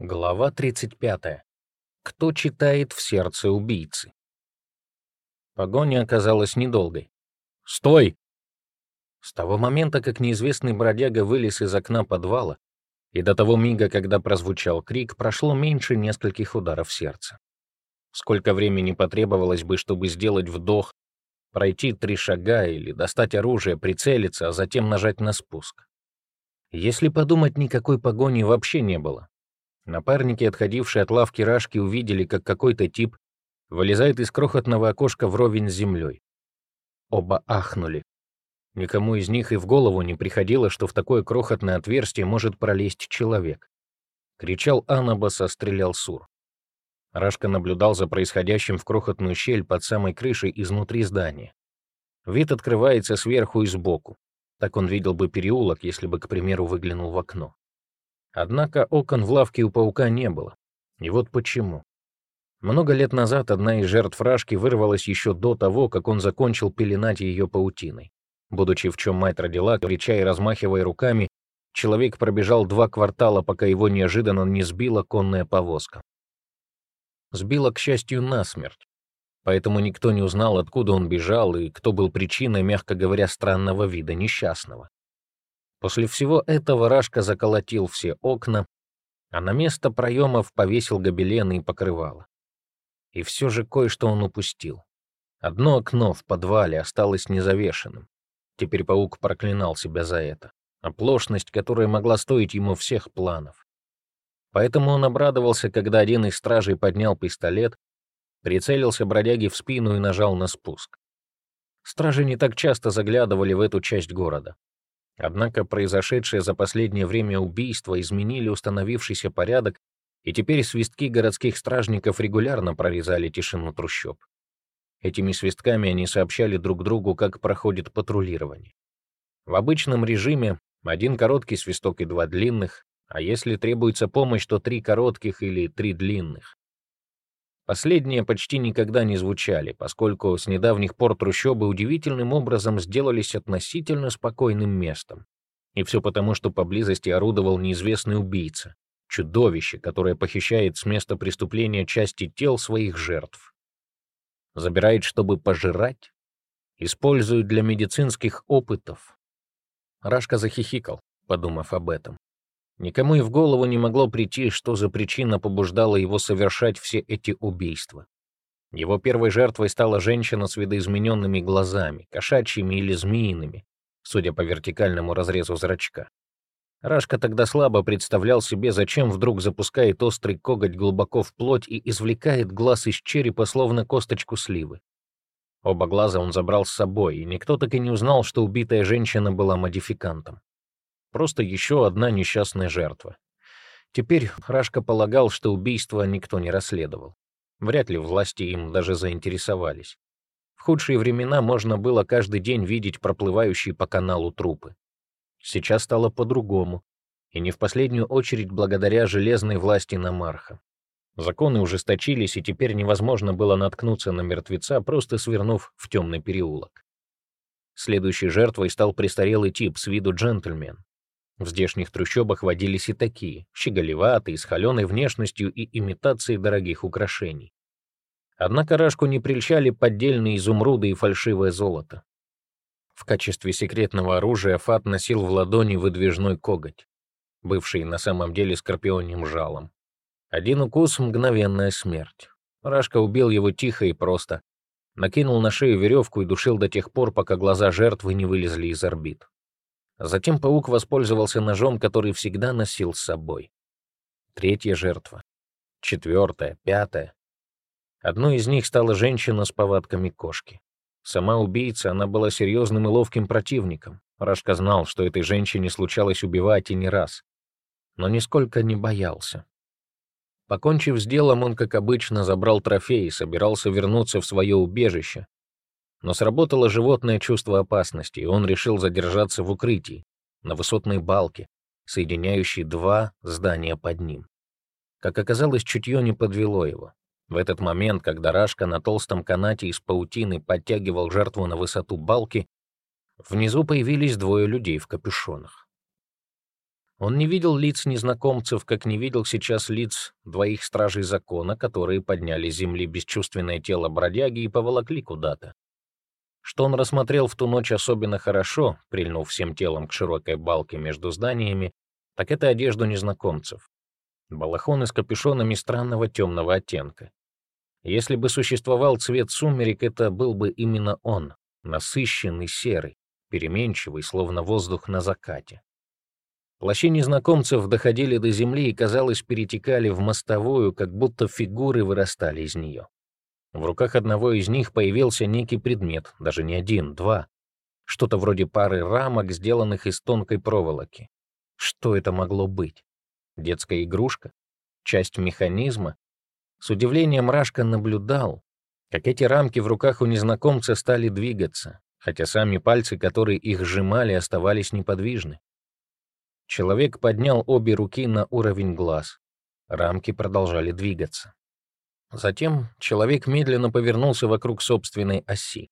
Глава 35. Кто читает в сердце убийцы? Погоня оказалась недолгой. «Стой!» С того момента, как неизвестный бродяга вылез из окна подвала, и до того мига, когда прозвучал крик, прошло меньше нескольких ударов сердца. Сколько времени потребовалось бы, чтобы сделать вдох, пройти три шага или достать оружие, прицелиться, а затем нажать на спуск? Если подумать, никакой погони вообще не было. Напарники, отходившие от лавки Рашки, увидели, как какой-то тип вылезает из крохотного окошка вровень с землей. Оба ахнули. Никому из них и в голову не приходило, что в такое крохотное отверстие может пролезть человек. Кричал Анабас, а стрелял Сур. Рашка наблюдал за происходящим в крохотную щель под самой крышей изнутри здания. Вид открывается сверху и сбоку. Так он видел бы переулок, если бы, к примеру, выглянул в окно. Однако окон в лавке у паука не было. И вот почему. Много лет назад одна из жертв Рашки вырвалась еще до того, как он закончил пеленать ее паутиной. Будучи в чем мать родила, крича и размахивая руками, человек пробежал два квартала, пока его неожиданно не сбила конная повозка. Сбила, к счастью, насмерть. Поэтому никто не узнал, откуда он бежал и кто был причиной, мягко говоря, странного вида несчастного. После всего этого Рашка заколотил все окна, а на место проемов повесил гобелены и покрывало. И все же кое-что он упустил. Одно окно в подвале осталось незавешенным. Теперь паук проклинал себя за это. Оплошность, которая могла стоить ему всех планов. Поэтому он обрадовался, когда один из стражей поднял пистолет, прицелился бродяге в спину и нажал на спуск. Стражи не так часто заглядывали в эту часть города. Однако произошедшее за последнее время убийство изменили установившийся порядок, и теперь свистки городских стражников регулярно прорезали тишину трущоб. Этими свистками они сообщали друг другу, как проходит патрулирование. В обычном режиме один короткий свисток и два длинных, а если требуется помощь, то три коротких или три длинных. Последние почти никогда не звучали, поскольку с недавних пор трущобы удивительным образом сделались относительно спокойным местом. И все потому, что поблизости орудовал неизвестный убийца, чудовище, которое похищает с места преступления части тел своих жертв. Забирает, чтобы пожирать, использует для медицинских опытов. Рашка захихикал, подумав об этом. Никому и в голову не могло прийти, что за причина побуждала его совершать все эти убийства. Его первой жертвой стала женщина с видоизмененными глазами, кошачьими или змеиными, судя по вертикальному разрезу зрачка. Рашка тогда слабо представлял себе, зачем вдруг запускает острый коготь глубоко в плоть и извлекает глаз из черепа, словно косточку сливы. Оба глаза он забрал с собой, и никто так и не узнал, что убитая женщина была модификантом. Просто еще одна несчастная жертва. Теперь Рашка полагал, что убийство никто не расследовал. Вряд ли власти им даже заинтересовались. В худшие времена можно было каждый день видеть проплывающие по каналу трупы. Сейчас стало по-другому, и не в последнюю очередь благодаря железной власти Намарха. Законы ужесточились, и теперь невозможно было наткнуться на мертвеца, просто свернув в темный переулок. Следующей жертвой стал престарелый тип с виду джентльмен. В здешних трущобах водились и такие, щеголеватые, с холеной внешностью и имитацией дорогих украшений. Однако Рашку не прельщали поддельные изумруды и фальшивое золото. В качестве секретного оружия Фат носил в ладони выдвижной коготь, бывший на самом деле скорпионим жалом. Один укус — мгновенная смерть. Рашка убил его тихо и просто, накинул на шею веревку и душил до тех пор, пока глаза жертвы не вылезли из орбит. Затем паук воспользовался ножом, который всегда носил с собой. Третья жертва. Четвертая, пятая. Одной из них стала женщина с повадками кошки. Сама убийца, она была серьезным и ловким противником. Рашка знал, что этой женщине случалось убивать и не раз. Но нисколько не боялся. Покончив с делом, он, как обычно, забрал трофей и собирался вернуться в свое убежище, но сработало животное чувство опасности, и он решил задержаться в укрытии, на высотной балке, соединяющей два здания под ним. Как оказалось, чутье не подвело его. В этот момент, когда Рашка на толстом канате из паутины подтягивал жертву на высоту балки, внизу появились двое людей в капюшонах. Он не видел лиц незнакомцев, как не видел сейчас лиц двоих стражей закона, которые подняли с земли бесчувственное тело бродяги и поволокли куда-то. Что он рассмотрел в ту ночь особенно хорошо, прильнув всем телом к широкой балке между зданиями, так это одежду незнакомцев. Балахоны с капюшонами странного темного оттенка. Если бы существовал цвет сумерек, это был бы именно он, насыщенный серый, переменчивый, словно воздух на закате. Плащи незнакомцев доходили до земли и, казалось, перетекали в мостовую, как будто фигуры вырастали из нее. В руках одного из них появился некий предмет, даже не один, два. Что-то вроде пары рамок, сделанных из тонкой проволоки. Что это могло быть? Детская игрушка? Часть механизма? С удивлением Рашка наблюдал, как эти рамки в руках у незнакомца стали двигаться, хотя сами пальцы, которые их сжимали, оставались неподвижны. Человек поднял обе руки на уровень глаз. Рамки продолжали двигаться. Затем человек медленно повернулся вокруг собственной оси.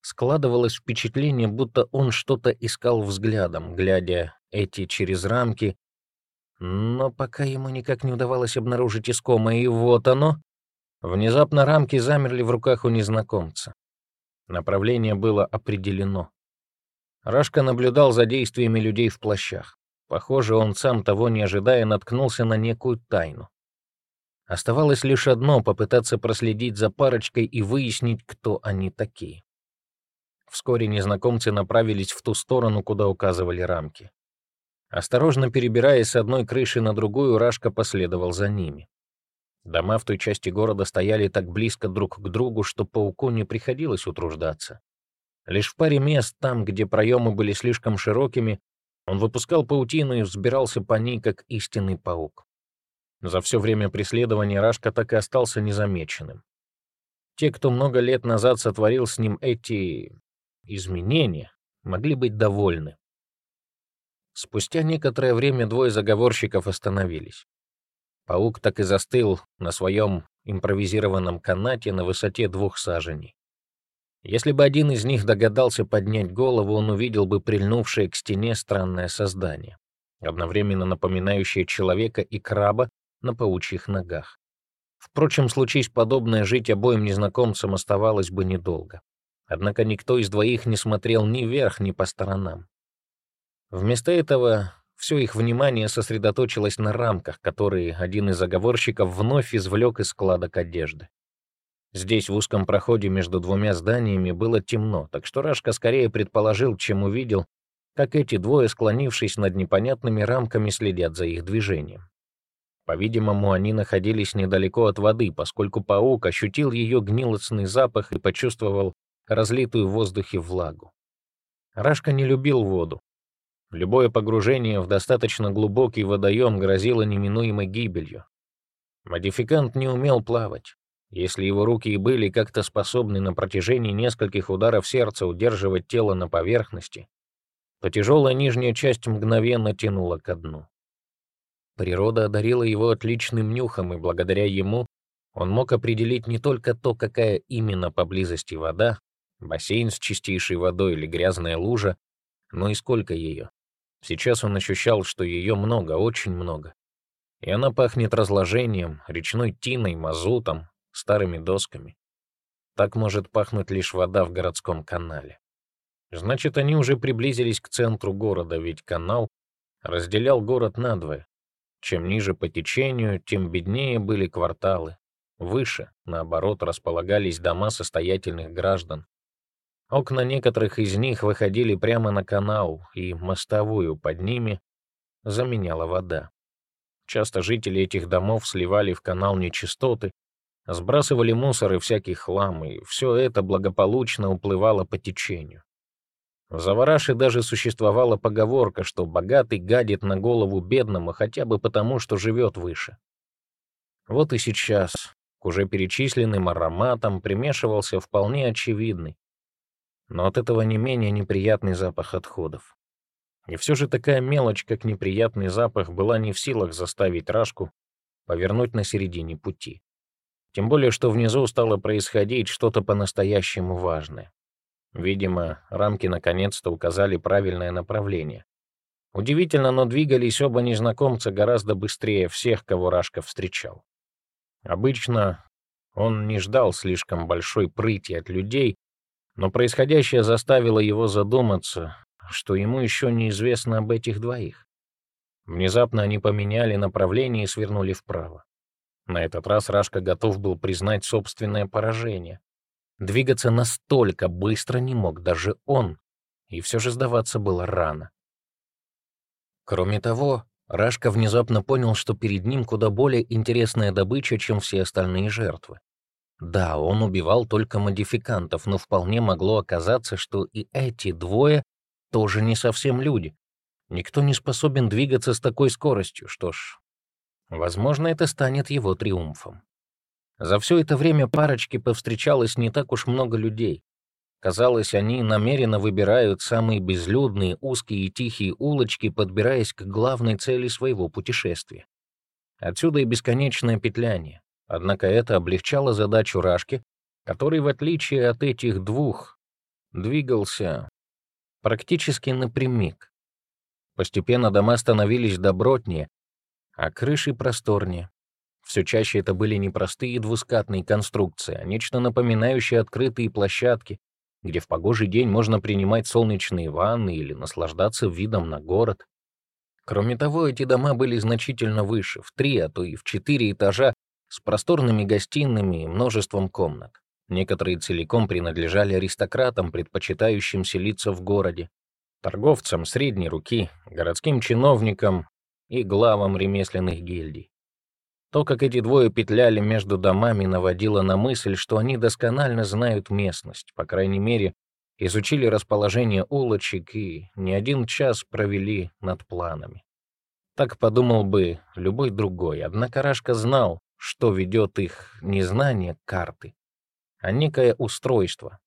Складывалось впечатление, будто он что-то искал взглядом, глядя эти через рамки, но пока ему никак не удавалось обнаружить искомое, и вот оно. Внезапно рамки замерли в руках у незнакомца. Направление было определено. Рашка наблюдал за действиями людей в плащах. Похоже, он сам того не ожидая наткнулся на некую тайну. Оставалось лишь одно — попытаться проследить за парочкой и выяснить, кто они такие. Вскоре незнакомцы направились в ту сторону, куда указывали рамки. Осторожно перебираясь с одной крыши на другую, Рашка последовал за ними. Дома в той части города стояли так близко друг к другу, что пауку не приходилось утруждаться. Лишь в паре мест, там, где проемы были слишком широкими, он выпускал паутину и взбирался по ней, как истинный паук. За все время преследования Рашка так и остался незамеченным. Те, кто много лет назад сотворил с ним эти изменения, могли быть довольны. Спустя некоторое время двое заговорщиков остановились. Паук так и застыл на своем импровизированном канате на высоте двух саженей. Если бы один из них догадался поднять голову, он увидел бы прильнувшее к стене странное создание, одновременно напоминающее человека и краба на паучьих ногах. Впрочем, случись подобное, жить обоим незнакомцам оставалось бы недолго. Однако никто из двоих не смотрел ни вверх, ни по сторонам. Вместо этого все их внимание сосредоточилось на рамках, которые один из заговорщиков вновь извлек из складок одежды. Здесь, в узком проходе между двумя зданиями, было темно, так что Рашка скорее предположил, чем увидел, как эти двое, склонившись над непонятными рамками, следят за их движением. По-видимому, они находились недалеко от воды, поскольку паук ощутил ее гнилостный запах и почувствовал разлитую в воздухе влагу. Рашка не любил воду. Любое погружение в достаточно глубокий водоем грозило неминуемой гибелью. Модификант не умел плавать. Если его руки и были как-то способны на протяжении нескольких ударов сердца удерживать тело на поверхности, то тяжелая нижняя часть мгновенно тянула ко дну. Природа одарила его отличным нюхом, и благодаря ему он мог определить не только то, какая именно поблизости вода, бассейн с чистейшей водой или грязная лужа, но и сколько ее. Сейчас он ощущал, что ее много, очень много. И она пахнет разложением, речной тиной, мазутом, старыми досками. Так может пахнуть лишь вода в городском канале. Значит, они уже приблизились к центру города, ведь канал разделял город надвое. Чем ниже по течению, тем беднее были кварталы. Выше, наоборот, располагались дома состоятельных граждан. Окна некоторых из них выходили прямо на канал, и мостовую под ними заменяла вода. Часто жители этих домов сливали в канал нечистоты, Сбрасывали мусор и всякий хлам, и все это благополучно уплывало по течению. В Завараше даже существовала поговорка, что богатый гадит на голову бедному хотя бы потому, что живет выше. Вот и сейчас к уже перечисленным ароматам примешивался вполне очевидный, но от этого не менее неприятный запах отходов. И все же такая мелочь, как неприятный запах, была не в силах заставить Рашку повернуть на середине пути. Тем более, что внизу стало происходить что-то по-настоящему важное. Видимо, рамки наконец-то указали правильное направление. Удивительно, но двигались оба незнакомца гораздо быстрее всех, кого Рашка встречал. Обычно он не ждал слишком большой прыти от людей, но происходящее заставило его задуматься, что ему еще неизвестно об этих двоих. Внезапно они поменяли направление и свернули вправо. На этот раз Рашка готов был признать собственное поражение. Двигаться настолько быстро не мог даже он, и все же сдаваться было рано. Кроме того, Рашка внезапно понял, что перед ним куда более интересная добыча, чем все остальные жертвы. Да, он убивал только модификантов, но вполне могло оказаться, что и эти двое тоже не совсем люди. Никто не способен двигаться с такой скоростью, что ж, возможно, это станет его триумфом. За все это время парочке повстречалось не так уж много людей. Казалось, они намеренно выбирают самые безлюдные, узкие и тихие улочки, подбираясь к главной цели своего путешествия. Отсюда и бесконечное петляние. Однако это облегчало задачу Рашки, который, в отличие от этих двух, двигался практически напрямик. Постепенно дома становились добротнее, а крыши просторнее. Все чаще это были не простые двускатные конструкции, а нечто напоминающее открытые площадки, где в погожий день можно принимать солнечные ванны или наслаждаться видом на город. Кроме того, эти дома были значительно выше, в три, а то и в четыре этажа, с просторными гостиными и множеством комнат. Некоторые целиком принадлежали аристократам, предпочитающим селиться в городе, торговцам средней руки, городским чиновникам и главам ремесленных гильдий. То, как эти двое петляли между домами, наводило на мысль, что они досконально знают местность, по крайней мере, изучили расположение улочек и не один час провели над планами. Так подумал бы любой другой, однако Рашка знал, что ведет их не знание карты, а некое устройство.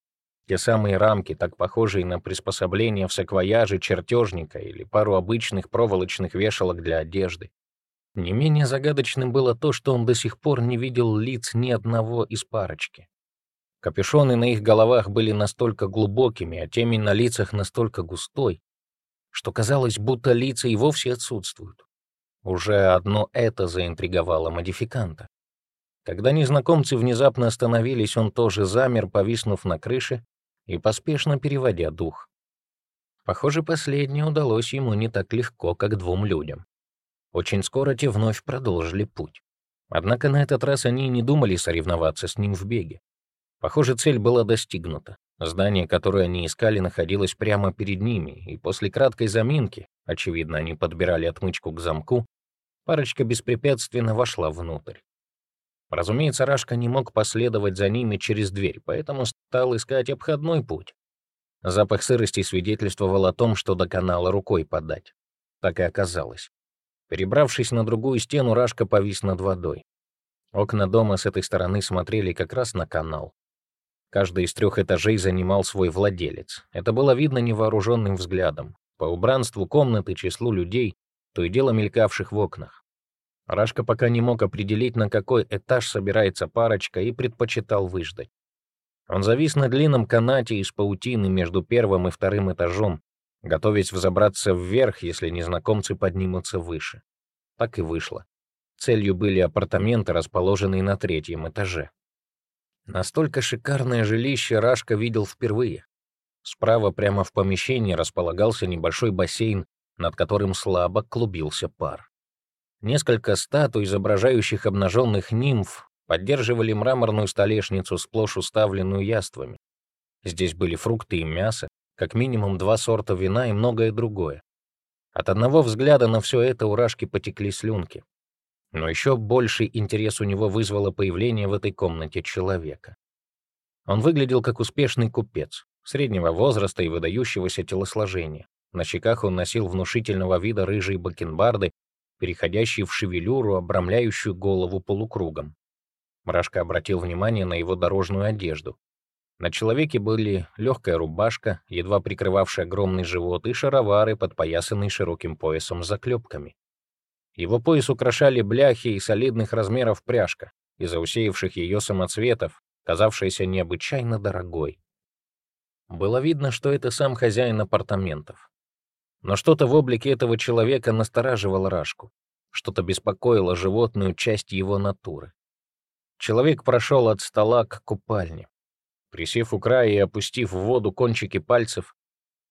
Те самые рамки, так похожие на приспособления в саквояже чертежника или пару обычных проволочных вешалок для одежды. Не менее загадочным было то, что он до сих пор не видел лиц ни одного из парочки. Капюшоны на их головах были настолько глубокими, а темень на лицах настолько густой, что казалось, будто лица и вовсе отсутствуют. Уже одно это заинтриговало модификанта. Когда незнакомцы внезапно остановились, он тоже замер, повиснув на крыше и поспешно переводя дух. Похоже, последнее удалось ему не так легко, как двум людям. Очень скоро те вновь продолжили путь. Однако на этот раз они не думали соревноваться с ним в беге. Похоже, цель была достигнута. Здание, которое они искали, находилось прямо перед ними, и после краткой заминки, очевидно, они подбирали отмычку к замку, парочка беспрепятственно вошла внутрь. Разумеется, Рашка не мог последовать за ними через дверь, поэтому стал искать обходной путь. Запах сырости свидетельствовал о том, что до канала рукой подать. Так и оказалось. Перебравшись на другую стену, Рашка повис над водой. Окна дома с этой стороны смотрели как раз на канал. Каждый из трех этажей занимал свой владелец. Это было видно невооруженным взглядом. По убранству комнаты, числу людей, то и дело мелькавших в окнах. Рашка пока не мог определить, на какой этаж собирается парочка, и предпочитал выждать. Он завис на длинном канате из паутины между первым и вторым этажом, готовясь взобраться вверх, если незнакомцы поднимутся выше. Так и вышло. Целью были апартаменты, расположенные на третьем этаже. Настолько шикарное жилище Рашка видел впервые. Справа прямо в помещении располагался небольшой бассейн, над которым слабо клубился пар. Несколько статуй, изображающих обнаженных нимф, поддерживали мраморную столешницу, сплошь уставленную яствами. Здесь были фрукты и мясо, как минимум два сорта вина и многое другое. От одного взгляда на все это у Рашки потекли слюнки. Но еще больший интерес у него вызвало появление в этой комнате человека. Он выглядел как успешный купец, среднего возраста и выдающегося телосложения. На щеках он носил внушительного вида рыжие бакенбарды, переходящие в шевелюру, обрамляющую голову полукругом. Мрашка обратил внимание на его дорожную одежду. На человеке были легкая рубашка, едва прикрывавшая огромный живот, и шаровары, подпоясанные широким поясом с заклепками. Его пояс украшали бляхи и солидных размеров пряжка, из-за усеявших ее самоцветов, казавшаяся необычайно дорогой. Было видно, что это сам хозяин апартаментов. Но что-то в облике этого человека настораживало Рашку. Что-то беспокоило животную часть его натуры. Человек прошел от стола к купальне. Присев у края и опустив в воду кончики пальцев,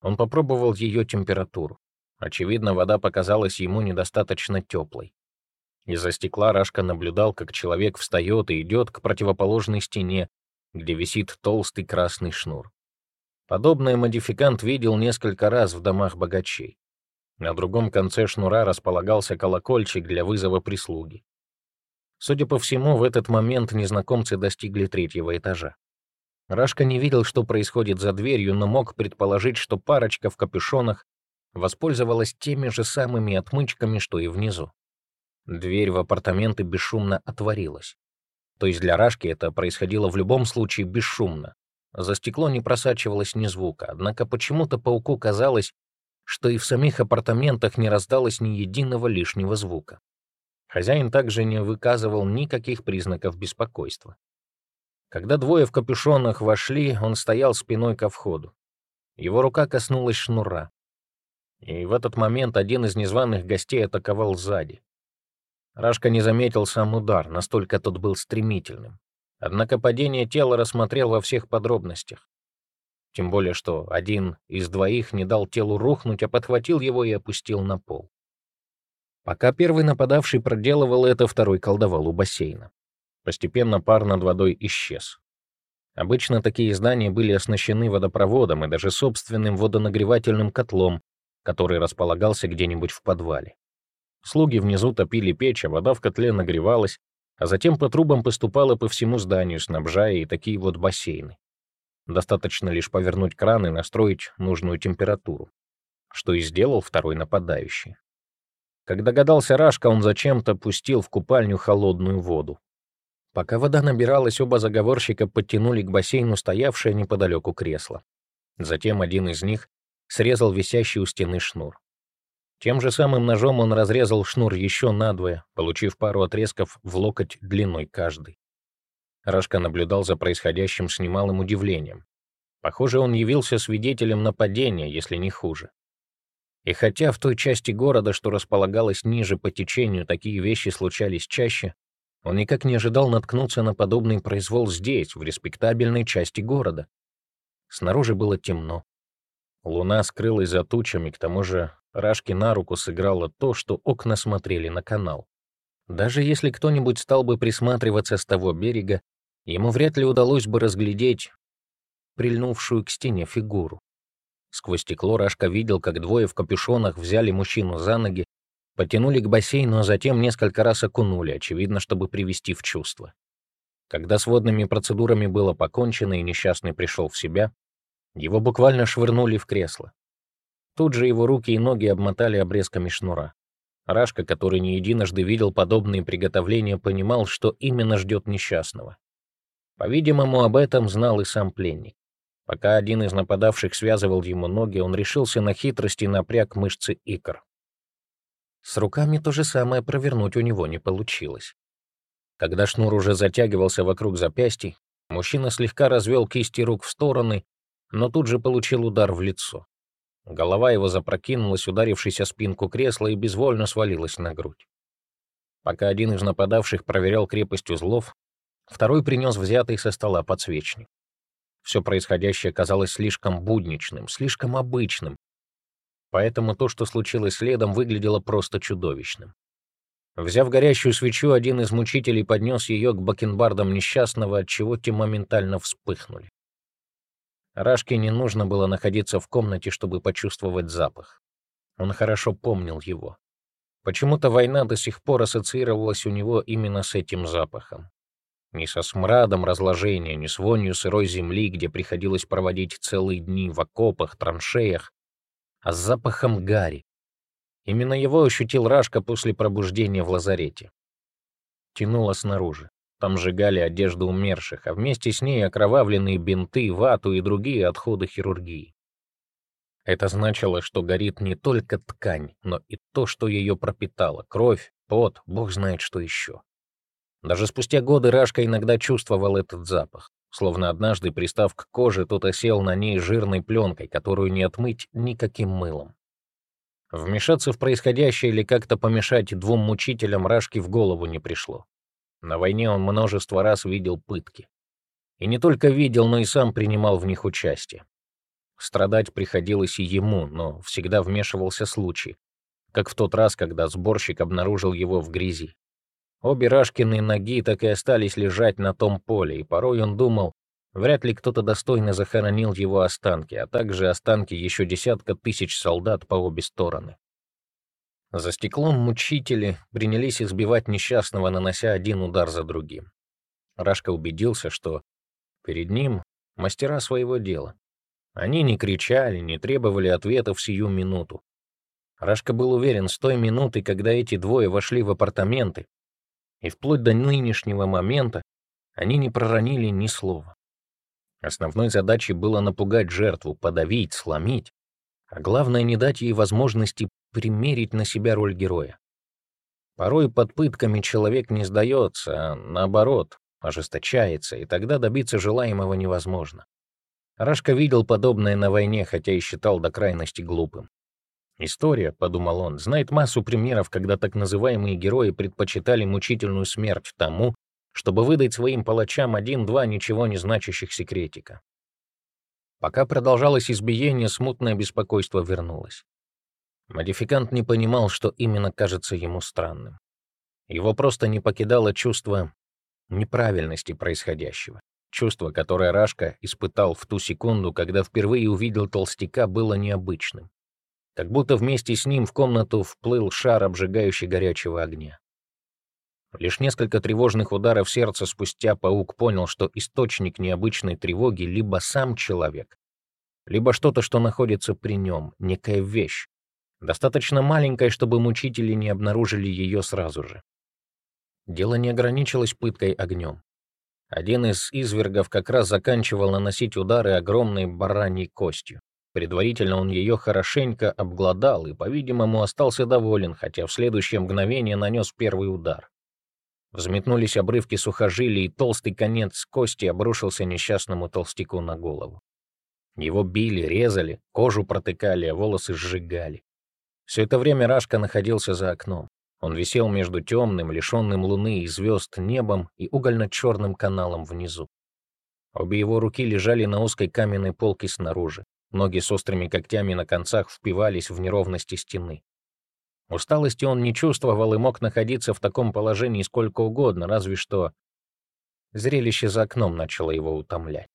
он попробовал ее температуру. Очевидно, вода показалась ему недостаточно теплой. Из-за стекла Рашка наблюдал, как человек встает и идет к противоположной стене, где висит толстый красный шнур. Подобное модификант видел несколько раз в домах богачей. На другом конце шнура располагался колокольчик для вызова прислуги. Судя по всему, в этот момент незнакомцы достигли третьего этажа. Рашка не видел, что происходит за дверью, но мог предположить, что парочка в капюшонах воспользовалась теми же самыми отмычками, что и внизу. Дверь в апартаменты бесшумно отворилась. То есть для Рашки это происходило в любом случае бесшумно. За стекло не просачивалось ни звука, однако почему-то пауку казалось, что и в самих апартаментах не раздалось ни единого лишнего звука. Хозяин также не выказывал никаких признаков беспокойства. Когда двое в капюшонах вошли, он стоял спиной ко входу. Его рука коснулась шнура. И в этот момент один из незваных гостей атаковал сзади. Рашка не заметил сам удар, настолько тот был стремительным. Однако падение тела рассмотрел во всех подробностях. Тем более, что один из двоих не дал телу рухнуть, а подхватил его и опустил на пол. Пока первый нападавший проделывал это, второй колдовал у бассейна. Постепенно пар над водой исчез. Обычно такие здания были оснащены водопроводом и даже собственным водонагревательным котлом, который располагался где-нибудь в подвале. Слуги внизу топили печь, а вода в котле нагревалась, а затем по трубам поступала по всему зданию, снабжая и такие вот бассейны. Достаточно лишь повернуть кран и настроить нужную температуру, что и сделал второй нападающий. Как догадался Рашка, он зачем-то пустил в купальню холодную воду. Пока вода набиралась, оба заговорщика подтянули к бассейну стоявшее неподалеку кресло. Затем один из них срезал висящий у стены шнур. Тем же самым ножом он разрезал шнур еще надвое, получив пару отрезков в локоть длиной каждый. Рашка наблюдал за происходящим с немалым удивлением. Похоже, он явился свидетелем нападения, если не хуже. И хотя в той части города, что располагалась ниже по течению, такие вещи случались чаще, он никак не ожидал наткнуться на подобный произвол здесь, в респектабельной части города. Снаружи было темно. Луна скрылась за тучами, к тому же Рашке на руку сыграло то, что окна смотрели на канал. Даже если кто-нибудь стал бы присматриваться с того берега, ему вряд ли удалось бы разглядеть прильнувшую к стене фигуру. Сквозь стекло Рашка видел, как двое в капюшонах взяли мужчину за ноги, потянули к бассейну, а затем несколько раз окунули, очевидно, чтобы привести в чувство. Когда с водными процедурами было покончено и несчастный пришел в себя, его буквально швырнули в кресло. Тут же его руки и ноги обмотали обрезками шнура. Рашка, который не единожды видел подобные приготовления, понимал, что именно ждет несчастного. По-видимому, об этом знал и сам пленник. Пока один из нападавших связывал ему ноги, он решился на хитрость и напряг мышцы икр. С руками то же самое провернуть у него не получилось. Когда шнур уже затягивался вокруг запястий, мужчина слегка развел кисти рук в стороны, но тут же получил удар в лицо. Голова его запрокинулась, ударившись о спинку кресла, и безвольно свалилась на грудь. Пока один из нападавших проверял крепость узлов, второй принес взятый со стола подсвечник. Все происходящее казалось слишком будничным, слишком обычным, поэтому то, что случилось следом, выглядело просто чудовищным. Взяв горящую свечу, один из мучителей поднес ее к бакенбардам несчастного, отчего те моментально вспыхнули. Рашке не нужно было находиться в комнате, чтобы почувствовать запах. Он хорошо помнил его. Почему-то война до сих пор ассоциировалась у него именно с этим запахом. Не со смрадом разложения, не с вонью сырой земли, где приходилось проводить целые дни в окопах, траншеях, а с запахом гари. Именно его ощутил Рашка после пробуждения в лазарете. Тянуло снаружи. Там сжигали одежду умерших, а вместе с ней окровавленные бинты, вату и другие отходы хирургии. Это значило, что горит не только ткань, но и то, что ее пропитало — кровь, пот, бог знает что еще. Даже спустя годы Рашка иногда чувствовал этот запах, словно однажды, пристав к коже, тот осел на ней жирной пленкой, которую не отмыть никаким мылом. Вмешаться в происходящее или как-то помешать двум мучителям Рашки в голову не пришло. На войне он множество раз видел пытки. И не только видел, но и сам принимал в них участие. Страдать приходилось и ему, но всегда вмешивался случай, как в тот раз, когда сборщик обнаружил его в грязи. Обе Рашкины ноги так и остались лежать на том поле, и порой он думал, вряд ли кто-то достойно захоронил его останки, а также останки еще десятка тысяч солдат по обе стороны. За стеклом мучители принялись избивать несчастного, нанося один удар за другим. Рашка убедился, что перед ним мастера своего дела. Они не кричали, не требовали ответа в сию минуту. Рашка был уверен с той минуты, когда эти двое вошли в апартаменты, и вплоть до нынешнего момента они не проронили ни слова. Основной задачей было напугать жертву, подавить, сломить, а главное — не дать ей возможности примерить на себя роль героя. Порой под пытками человек не сдается, а наоборот, ожесточается, и тогда добиться желаемого невозможно. Рашка видел подобное на войне, хотя и считал до крайности глупым. История, — подумал он, — знает массу примеров, когда так называемые герои предпочитали мучительную смерть тому, чтобы выдать своим палачам один-два ничего не значащих секретика. Пока продолжалось избиение, смутное беспокойство вернулось. Модификант не понимал, что именно кажется ему странным. Его просто не покидало чувство неправильности происходящего. Чувство, которое Рашка испытал в ту секунду, когда впервые увидел толстяка, было необычным. Как будто вместе с ним в комнату вплыл шар, обжигающий горячего огня. Лишь несколько тревожных ударов сердца спустя паук понял, что источник необычной тревоги либо сам человек, либо что-то, что находится при нем, некая вещь, достаточно маленькая, чтобы мучители не обнаружили ее сразу же. Дело не ограничилось пыткой огнем. Один из извергов как раз заканчивал наносить удары огромной бараньей костью. Предварительно он ее хорошенько обглодал и, по-видимому, остался доволен, хотя в следующее мгновение нанес первый удар. Взметнулись обрывки сухожилий, и толстый конец кости обрушился несчастному толстяку на голову. Его били, резали, кожу протыкали, а волосы сжигали. Все это время Рашка находился за окном. Он висел между темным, лишенным луны и звезд небом и угольно-черным каналом внизу. Обе его руки лежали на узкой каменной полке снаружи. Ноги с острыми когтями на концах впивались в неровности стены. Усталости он не чувствовал и мог находиться в таком положении сколько угодно, разве что зрелище за окном начало его утомлять.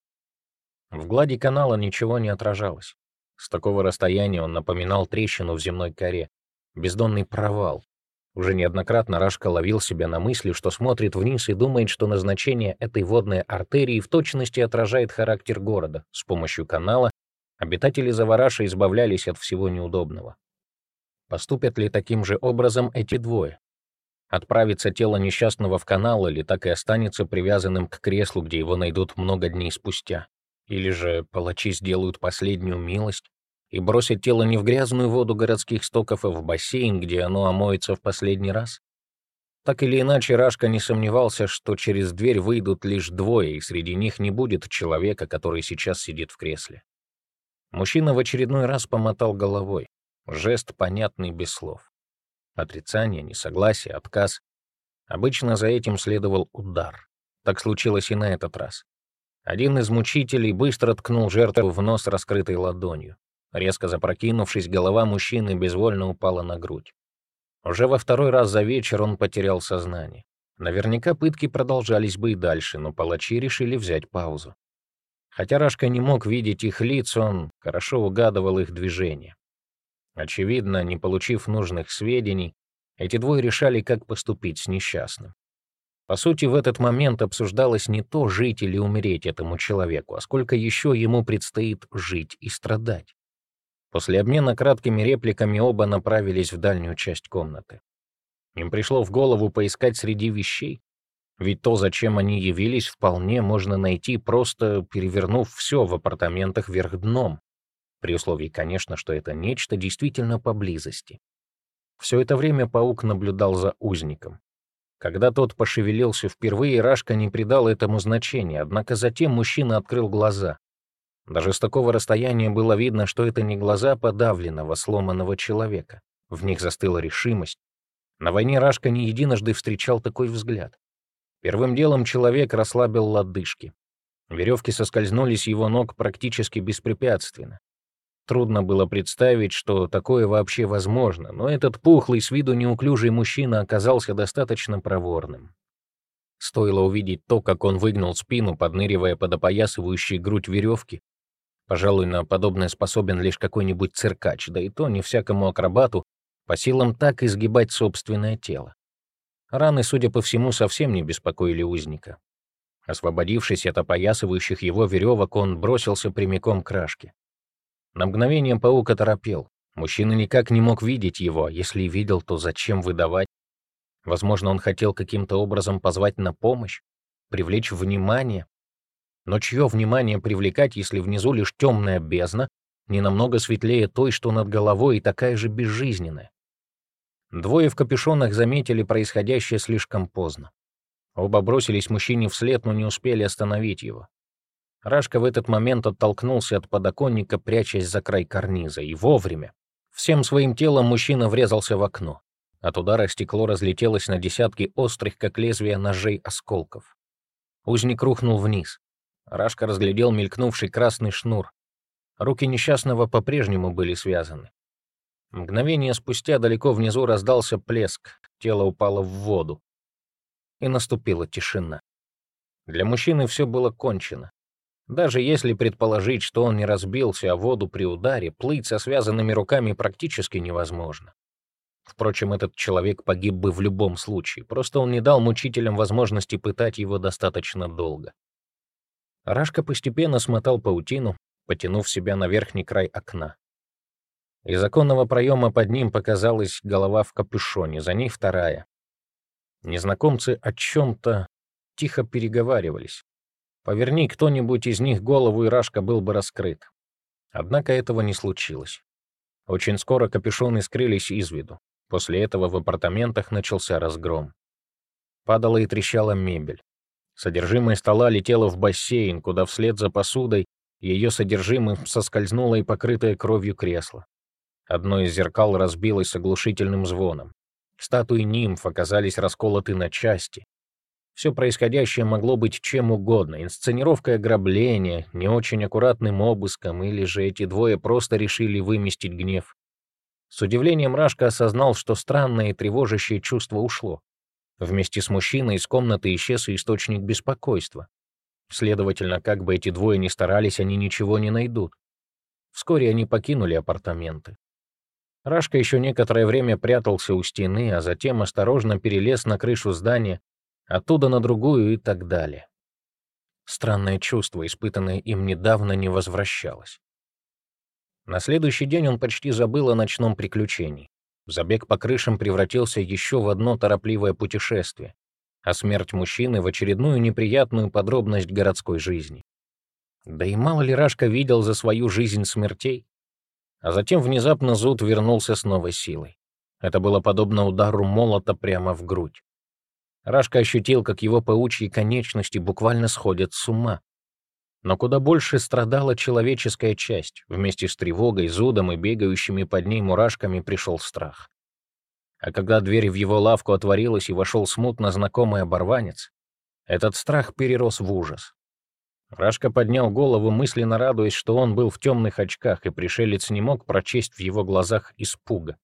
В глади канала ничего не отражалось. С такого расстояния он напоминал трещину в земной коре, бездонный провал. Уже неоднократно Рашка ловил себя на мысли, что смотрит вниз и думает, что назначение этой водной артерии в точности отражает характер города. С помощью канала обитатели Завараша избавлялись от всего неудобного. Поступят ли таким же образом эти двое? Отправится тело несчастного в канал или так и останется привязанным к креслу, где его найдут много дней спустя? Или же палачи сделают последнюю милость и бросят тело не в грязную воду городских стоков, а в бассейн, где оно омоется в последний раз? Так или иначе, Рашка не сомневался, что через дверь выйдут лишь двое, и среди них не будет человека, который сейчас сидит в кресле. Мужчина в очередной раз помотал головой. Жест понятный без слов. Отрицание, несогласие, отказ. Обычно за этим следовал удар. Так случилось и на этот раз. Один из мучителей быстро ткнул жертву в нос раскрытой ладонью. Резко запрокинувшись, голова мужчины безвольно упала на грудь. Уже во второй раз за вечер он потерял сознание. Наверняка пытки продолжались бы и дальше, но палачи решили взять паузу. Хотя Рашка не мог видеть их лиц, он хорошо угадывал их движения. Очевидно, не получив нужных сведений, эти двое решали, как поступить с несчастным. По сути, в этот момент обсуждалось не то, жить или умереть этому человеку, а сколько еще ему предстоит жить и страдать. После обмена краткими репликами оба направились в дальнюю часть комнаты. Им пришло в голову поискать среди вещей, ведь то, зачем они явились, вполне можно найти, просто перевернув все в апартаментах вверх дном, при условии, конечно, что это нечто действительно поблизости. Все это время паук наблюдал за узником. Когда тот пошевелился впервые, Рашка не придал этому значения, однако затем мужчина открыл глаза. Даже с такого расстояния было видно, что это не глаза подавленного, сломанного человека. В них застыла решимость. На войне Рашка не единожды встречал такой взгляд. Первым делом человек расслабил лодыжки. Веревки соскользнули с его ног практически беспрепятственно. Трудно было представить, что такое вообще возможно, но этот пухлый с виду неуклюжий мужчина оказался достаточно проворным. Стоило увидеть то, как он выгнул спину, подныривая под опоясывающей грудь веревки. Пожалуй, на подобное способен лишь какой-нибудь циркач, да и то не всякому акробату по силам так изгибать собственное тело. Раны, судя по всему, совсем не беспокоили узника. Освободившись от опоясывающих его веревок, он бросился прямиком к рашке. На мгновение паук оторопел. Мужчина никак не мог видеть его, а если и видел, то зачем выдавать? Возможно, он хотел каким-то образом позвать на помощь, привлечь внимание. Но чье внимание привлекать, если внизу лишь темная бездна, не намного светлее той, что над головой, и такая же безжизненная? Двое в капюшонах заметили происходящее слишком поздно. Оба бросились мужчине вслед, но не успели остановить его. Рашка в этот момент оттолкнулся от подоконника, прячась за край карниза, и вовремя. Всем своим телом мужчина врезался в окно. От удара стекло разлетелось на десятки острых, как лезвия ножей, осколков. Узник рухнул вниз. Рашка разглядел мелькнувший красный шнур. Руки несчастного по-прежнему были связаны. Мгновение спустя далеко внизу раздался плеск, тело упало в воду. И наступила тишина. Для мужчины все было кончено. Даже если предположить, что он не разбился о воду при ударе, плыть со связанными руками практически невозможно. Впрочем, этот человек погиб бы в любом случае, просто он не дал мучителям возможности пытать его достаточно долго. Рашка постепенно смотал паутину, потянув себя на верхний край окна. Из оконного проема под ним показалась голова в капюшоне, за ней вторая. Незнакомцы о чем-то тихо переговаривались. Поверни кто-нибудь из них голову, и Рашка был бы раскрыт. Однако этого не случилось. Очень скоро капюшоны скрылись из виду. После этого в апартаментах начался разгром. Падала и трещала мебель. Содержимое стола летело в бассейн, куда вслед за посудой ее содержимым соскользнуло и покрытое кровью кресло. Одно из зеркал разбилось с оглушительным звоном. Статуи нимф оказались расколоты на части. Все происходящее могло быть чем угодно. Инсценировка ограбления, не очень аккуратным обыском, или же эти двое просто решили выместить гнев. С удивлением Рашка осознал, что странное и тревожащее чувство ушло. Вместе с мужчиной из комнаты исчез источник беспокойства. Следовательно, как бы эти двое ни старались, они ничего не найдут. Вскоре они покинули апартаменты. Рашка еще некоторое время прятался у стены, а затем осторожно перелез на крышу здания, оттуда на другую и так далее. Странное чувство, испытанное им недавно, не возвращалось. На следующий день он почти забыл о ночном приключении. Забег по крышам превратился еще в одно торопливое путешествие, а смерть мужчины в очередную неприятную подробность городской жизни. Да и мало ли Рашка видел за свою жизнь смертей. А затем внезапно зуд вернулся с новой силой. Это было подобно удару молота прямо в грудь. Рашка ощутил, как его паучьи конечности буквально сходят с ума. Но куда больше страдала человеческая часть. Вместе с тревогой, зудом и бегающими под ней мурашками пришел страх. А когда дверь в его лавку отворилась и вошел смутно знакомый оборванец, этот страх перерос в ужас. Рашка поднял голову, мысленно радуясь, что он был в темных очках, и пришелец не мог прочесть в его глазах испуга.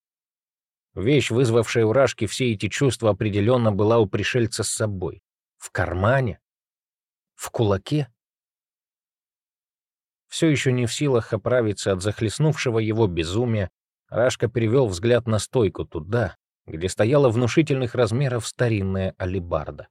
Вещь, вызвавшая у Рашки все эти чувства, определенно была у пришельца с собой. В кармане? В кулаке? Все еще не в силах оправиться от захлестнувшего его безумия, Рашка перевел взгляд на стойку туда, где стояла внушительных размеров старинная алибарда.